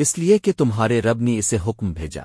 اس لیے کہ تمہارے رب نے اسے حکم بھیجا۔